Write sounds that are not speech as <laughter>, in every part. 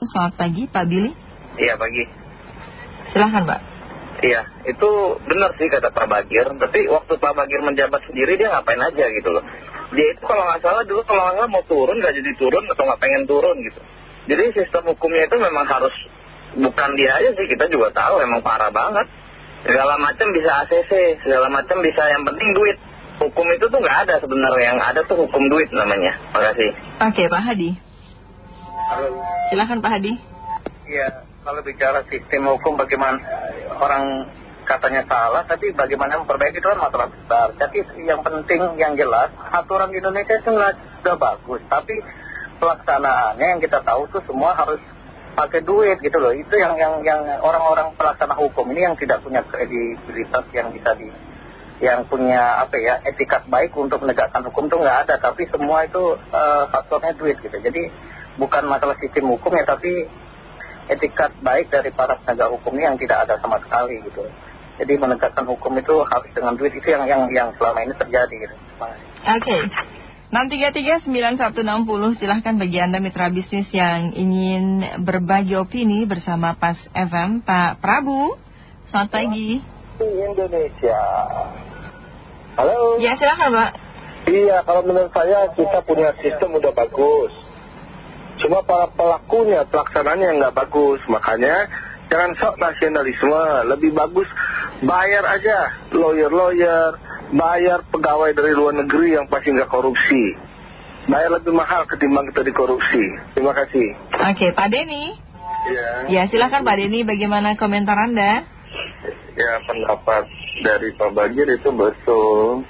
Selamat pagi Pak Billy. Iya pagi. Silahkan Pak. Iya itu benar sih kata Pak Bagir Tapi waktu Pak Bagir menjabat sendiri dia ngapain aja gitu loh. Dia itu kalau nggak salah dulu kalau nggak salah mau turun nggak jadi turun atau nggak pengen turun gitu. Jadi sistem hukumnya itu memang harus Bukan dia aja sih kita juga tahu emang parah banget. Segala macam bisa ACC Segala macam bisa yang penting duit. Hukum itu tuh nggak ada sebenarnya Yang ada tuh hukum duit namanya. Makasih. Oke Pak Hadi Halo. Silahkan Pak Hadi Iya, kalau bicara sistem hukum bagaimana orang katanya salah, tapi bagaimana memperbaiki itu kan masalah besar. Jadi yang penting, yang jelas, aturan di Indonesia itu sudah bagus, tapi pelaksanaannya yang kita tahu tuh semua harus pakai duit gitu loh. Itu yang yang yang orang-orang pelaksana hukum ini yang tidak punya kredibilitas yang bisa di yang punya apa ya etikat baik untuk menegakkan hukum tuh nggak ada tapi semua itu uh, faktornya duit gitu jadi bukan masalah sistem hukum ya tapi etikat baik dari para penegak hukum ini yang tidak ada sama sekali gitu. Jadi menegakkan hukum itu harus dengan duit itu yang yang yang selama ini terjadi gitu. Oke. 633-9160 silahkan bagi Anda mitra bisnis yang ingin berbagi opini bersama Pas FM Pak Prabu. Selamat pagi. Indonesia. Halo. Ya silahkan Pak. Iya kalau menurut saya kita punya sistem udah bagus. Cuma para pelakunya, pelaksananya yang nggak bagus. Makanya jangan sok nasionalisme. Lebih bagus bayar aja lawyer-lawyer, bayar pegawai dari luar negeri yang pasti nggak korupsi. Bayar lebih mahal ketimbang kita dikorupsi. Terima kasih. Oke, Pak Denny. Iya Ya silakan Pak Denny, bagaimana komentar Anda? Ya pendapat dari Pak Bagir itu betul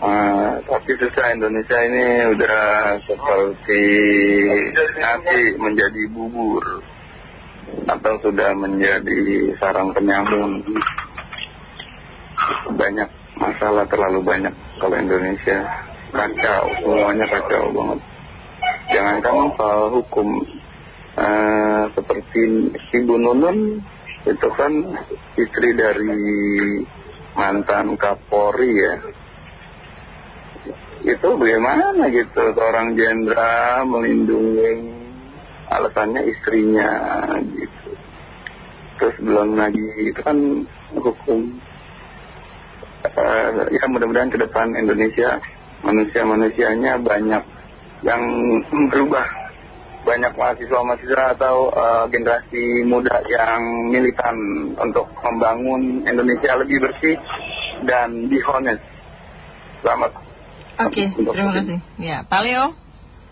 Uh, tapi susah Indonesia ini udah seperti nasi menjadi bubur atau sudah menjadi sarang penyamun banyak masalah terlalu banyak kalau Indonesia. Kacau semuanya kacau banget. Jangankan soal hukum uh, seperti Ibu Nunun itu kan istri dari mantan Kapolri ya itu bagaimana gitu? Seorang jenderal melindungi alasannya istrinya gitu. Terus belum lagi itu kan hukum. Uh, ya mudah-mudahan ke depan Indonesia manusia-manusianya banyak yang berubah. Banyak mahasiswa-mahasiswa atau uh, generasi muda yang militan untuk membangun Indonesia lebih bersih dan be honest. Selamat Oke, terima kasih. Ya, Pak Leo.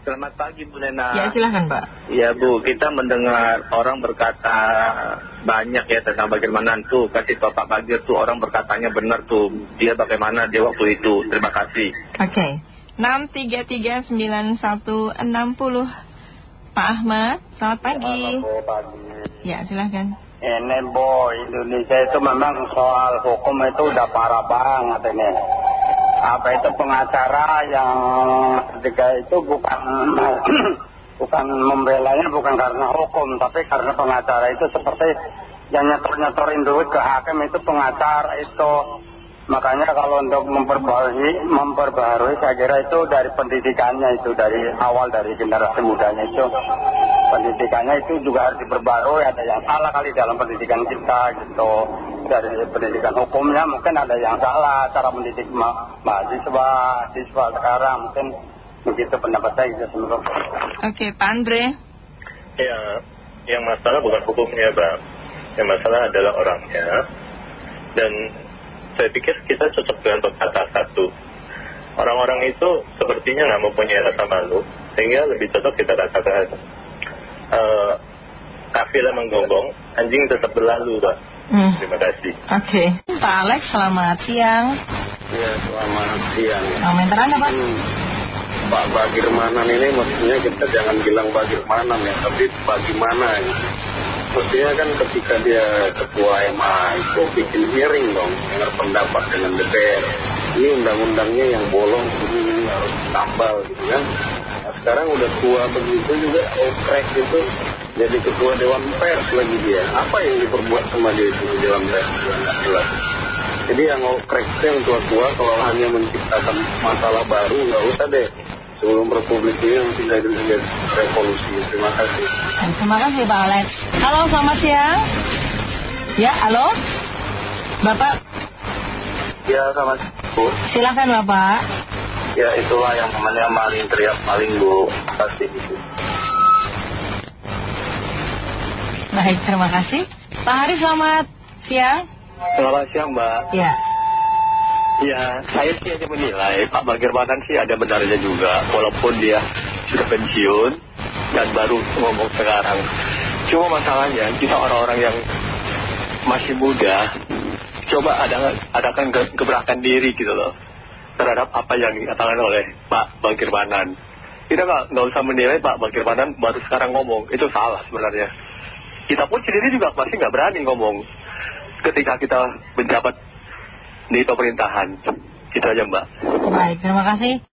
Selamat pagi Bu Nena. Ya, silahkan Pak. Ya Bu, kita mendengar orang berkata banyak ya tentang bagaimana tuh kasih Bapak Bagir tuh orang berkatanya benar tuh dia bagaimana dia waktu itu. Terima kasih. Oke, 6339160 Pak Ahmad, selamat pagi. Ya, silahkan. Ini boy, Indonesia itu memang soal hukum itu udah parah banget ini. Apa itu pengacara yang ketika itu bukan <clears throat> bukan membelanya bukan karena hukum, tapi karena pengacara itu seperti yang nyetor-nyetorin duit ke hakim itu pengacara itu. Makanya kalau untuk memperbaharui, memperbaharui saya kira itu dari pendidikannya itu, dari awal dari generasi mudanya itu. Pendidikannya itu juga harus diperbarui, ada yang salah kali dalam pendidikan kita gitu. Dari pendidikan hukumnya mungkin ada yang salah, cara mendidik ma mahasiswa, siswa sekarang mungkin begitu pendapat saya gitu menurut Oke, Pak Andre. Ya, yang masalah bukan hukumnya, Bang. Yang masalah adalah orangnya. Dan saya pikir kita cocok dengan kata satu. Orang-orang itu sepertinya nggak mempunyai rasa malu, sehingga lebih cocok kita katakan uh, kafilah menggonggong, anjing tetap berlalu, Pak. Hmm. Terima kasih. Oke, Pak Alex, selamat siang. Ya selamat siang. Komentar Anda, Pak? Hmm. Pak Bagirmanan ini maksudnya kita jangan bilang Bagirmanan ya, tapi bagaimana gitu. Mestinya kan ketika dia ketua MA itu bikin hearing dong, dengar pendapat dengan DPR. Ini undang-undangnya yang bolong, ini harus tambal gitu kan. Nah, sekarang udah tua begitu juga, oprek itu jadi ketua Dewan Pers lagi dia. Apa yang diperbuat sama dia itu di Dewan Pers? Nggak jelas. Jadi yang itu yang tua-tua kalau hanya menciptakan masalah baru nggak usah deh sebelum republik ini mungkin dari dengan revolusi. Terima kasih. Terima kasih Pak Alex. Halo, selamat siang. Ya, halo. Bapak, Ya sama Bu. silakan Bapak. Ya itulah yang namanya maling teriak maling Bu. Pasti itu. Baik, terima kasih. Pak Hari, selamat siang. Selamat siang Mbak. Ya, Ya, saya sih hanya menilai Pak Bagirmanan sih ada benarnya juga, walaupun dia sudah pensiun dan baru ngomong sekarang. Cuma masalahnya kita orang-orang yang masih muda, coba ada adakan ge- gebrakan diri gitu loh terhadap apa yang dikatakan oleh Pak Bagirmanan. Kita nggak nggak usah menilai Pak Bagirmanan baru sekarang ngomong, itu salah sebenarnya. Kita pun sendiri juga masih nggak berani ngomong ketika kita menjabat di pemerintahan. Itu aja Mbak. baik, terima kasih.